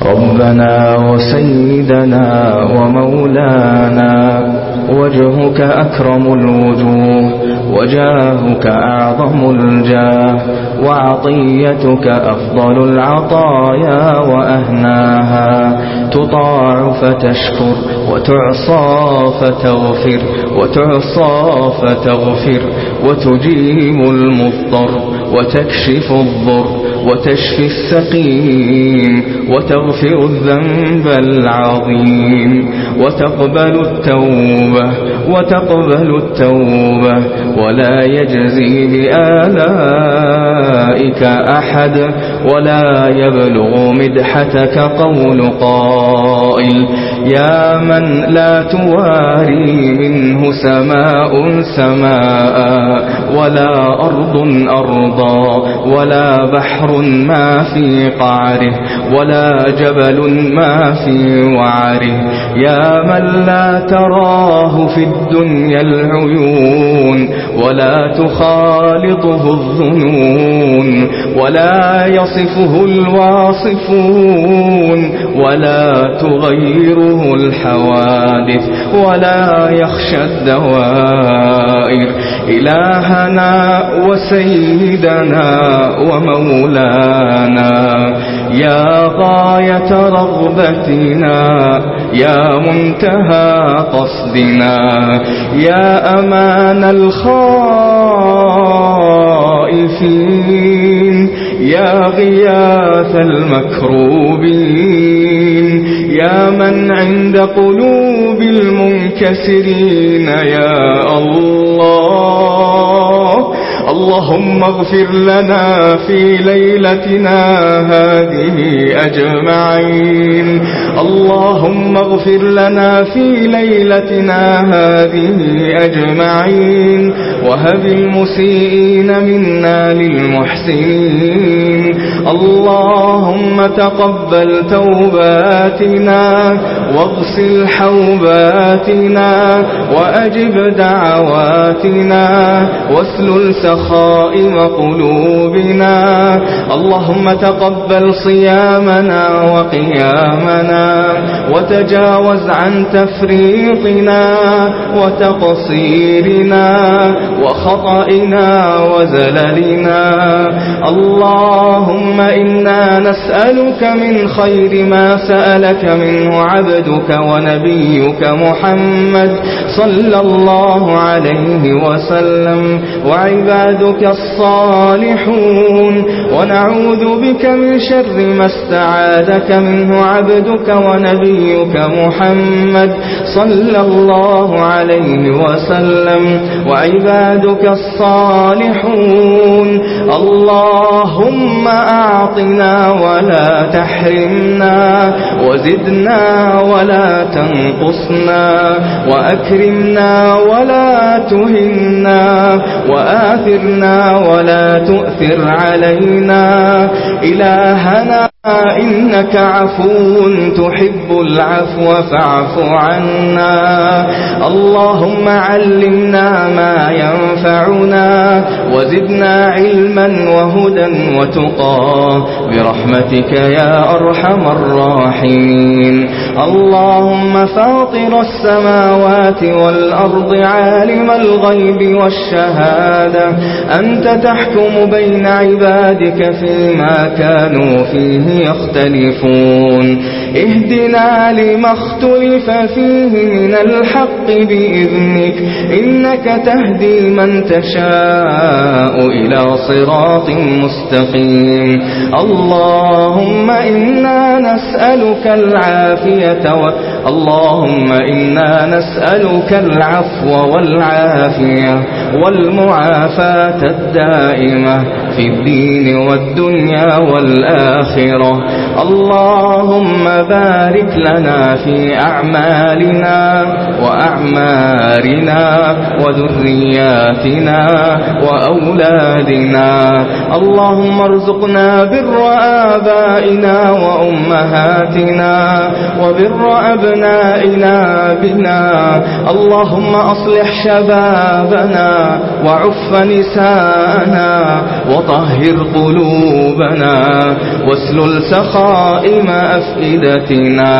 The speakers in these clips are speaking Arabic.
ربنا وسيدنا ومولانا وجهك أكرم الوجوه وجاهك أعظم الجاه وعطيتك أفضل العطايا وأهناها. تطاع فتشكر وتعصى فتغفر وتعصى فتغفر وتجيب المضطر وتكشف الضر. وتشفي السقيم وتغفر الذنب العظيم وتقبل التوبة وتقبل التوبة ولا يجزي بآلائك أحد ولا يبلغ مدحتك قول قائل يا من لا تواري من سماء سماء ولا أرض أرضا ولا بحر ما في قعره ولا جبل ما في وعره. يا من لا تراه في الدنيا العيون ولا تخالطه الظنون. ولا يصفه الواصفون ولا تغيره الحوادث ولا يخشى الدوائر. إلهنا وسيدنا ومولانا. يا غاية رغبتنا. يا منتهى قصدنا. يا أمان الخائفين. يا غياث المكروبين يا من عند قلوب المنكسرين يا الله. اللهم اغفر لنا في ليلتنا هذه أجمعين. اللهم اغفر لنا في ليلتنا هذه أجمعين. وهب المسيئين منا للمحسنين. اللهم تقبل توباتنا واغسل حوباتنا وأجب دعواتنا واسلل سخ خائم قلوبنا. اللهم تقبل صيامنا وقيامنا. وتجاوز عن تفريطنا وتقصيرنا وخطئنا وزللنا. اللهم إنا نسألك من خير ما سألك منه عبدك ونبيك محمد صلى الله عليه وسلم. وعبادك الصالحون. ونعوذ بك من شر ما استعاذك منه عبدك ونبيك نبيك محمد صلى الله عليه وسلم وعبادك الصالحون. اللهم أعطنا ولا تحرمنا وزدنا ولا تنقصنا وأكرمنا ولا تهنا وآثرنا ولا تؤثر علينا. إلهنا إنك عفو تحب العفو فاعف عنا. اللهم علمنا ما ينفعنا وزدنا علما وهدى وتقى. برحمتك يا أرحم الراحمين. اللهم فاطر السماوات والأرض عالم الغيب والشهادة. أنت تحكم بين عبادك فيما كانوا فيه يختلفون. اهدنا إلا لما اختلف فيه من الحق بإذنك إنك تهدي من تشاء إلى صراط مستقيم. اللهم إنا نسألك العافية والعافية اللهم إنا نسألك العفو والعافية والمعافاة الدائمة في الدين والدنيا والآخرة. اللهم بارك لنا في أعمالنا وأعمارنا وذرياتنا وأولادنا. اللهم ارزقنا بر آبائنا وأمهاتنا وبر أبنائنا وأبنائنا بنا اللهم أصلح شبابنا وعف نساءنا وطهر قلوبنا واسلل سخائم أفئدتنا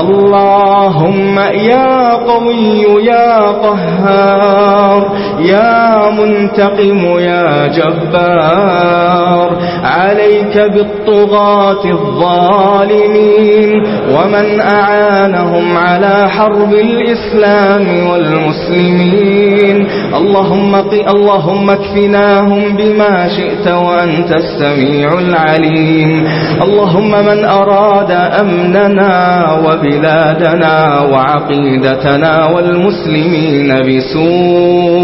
اللهم يا قوي يا قهار يا منتقم يا جبار عليك بالطغاة الظالمين ومن أعاد أيمانهم على حرب الإسلام والمسلمين. اللهم, اللهم اكفناهم بما شئت وأنت السميع العليم. اللهم من أراد أمننا وبلادنا وعقيدتنا والمسلمين بسوء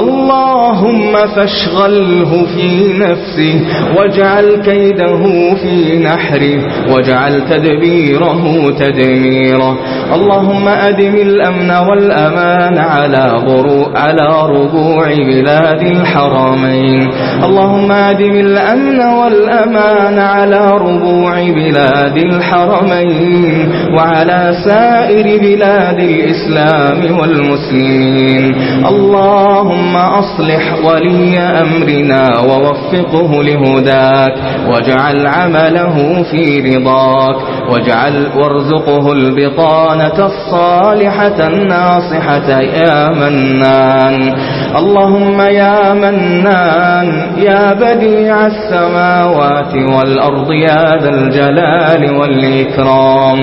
اللهم فاشغله في نفسه واجعل كيده في نحره واجعل تدبيره تدميره اللهم أدم الأمن والأمان على ضروء على ربوع بلاد الحرمين اللهم أدم الأمن والأمان على ربوع بلاد الحرمين وعلى سائر بلاد الإسلام والمسلمين اللهم اللهم أصلح ولي أمرنا ووفقه لهداك واجعل عمله في رضاك واجعل وارزقه البطانة الصالحة الناصحة يا منان. اللهم يا منان يا بديع السماوات والأرض يا ذا الجلال والإكرام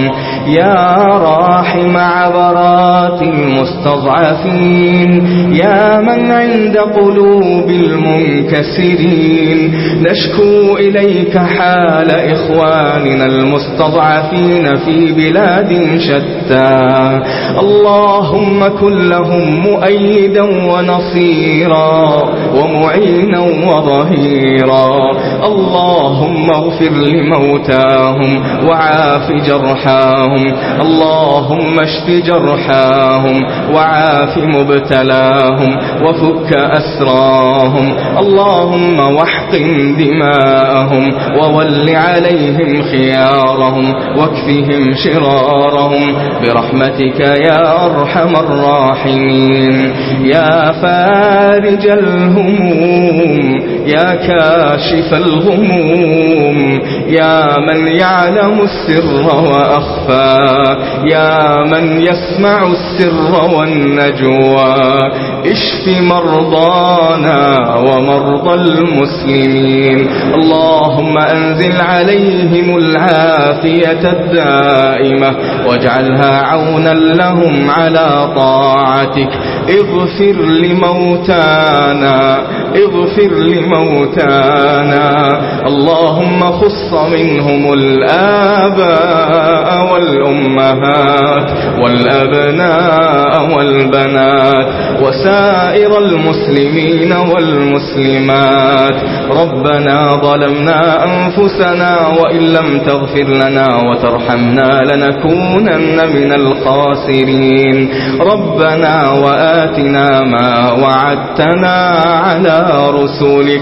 يا راحم عبرات المستضعفين يا من عند قلوب المنكسرين. نشكو إليك حال إخواننا المستضعفين في بلاد شتى. اللهم كن لهم مؤيدا ونصيرا ومعينا وظهيرا. اللهم اغفر لموتاهم وعاف جرحاهم. اللهم اشف جرحاهم وعاف مبتلاهم. وفك أسراهم. اللهم واحقن دماءهم وول عليهم خيارهم واكفهم شرارهم. برحمتك يا أرحم الراحمين. يا فارج الهموم. يا كاشف الغموم يا من يعلم السر وأخفى يا من يسمع السر والنجوى. اشف مرضانا ومرضى المسلمين. اللهم أنزل عليهم العافية الدائمة واجعلها عونا لهم على طاعتك. اغفر لموتانا اغفر لموتانا. اللهم خص منهم الآباء والأمهات والأبناء والبنات وسائر المسلمين والمسلمات. ربنا ظلمنا أنفسنا وإن لم تغفر لنا وترحمنا لنكونن من الخاسرين. ربنا وآتنا ما وعدتنا على رسلك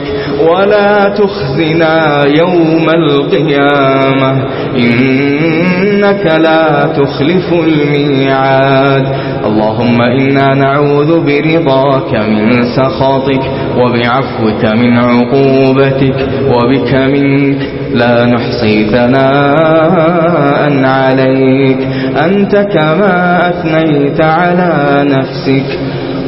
ولا تخزنا يوم القيامة. إنك لا تخلف الميعاد. اللهم إنا نعوذ برضاك من سخطك وبعفوك من عقوبتك وبك منك. لا نحصي ثناء عليك. أنت كما أثنيت على نفسك.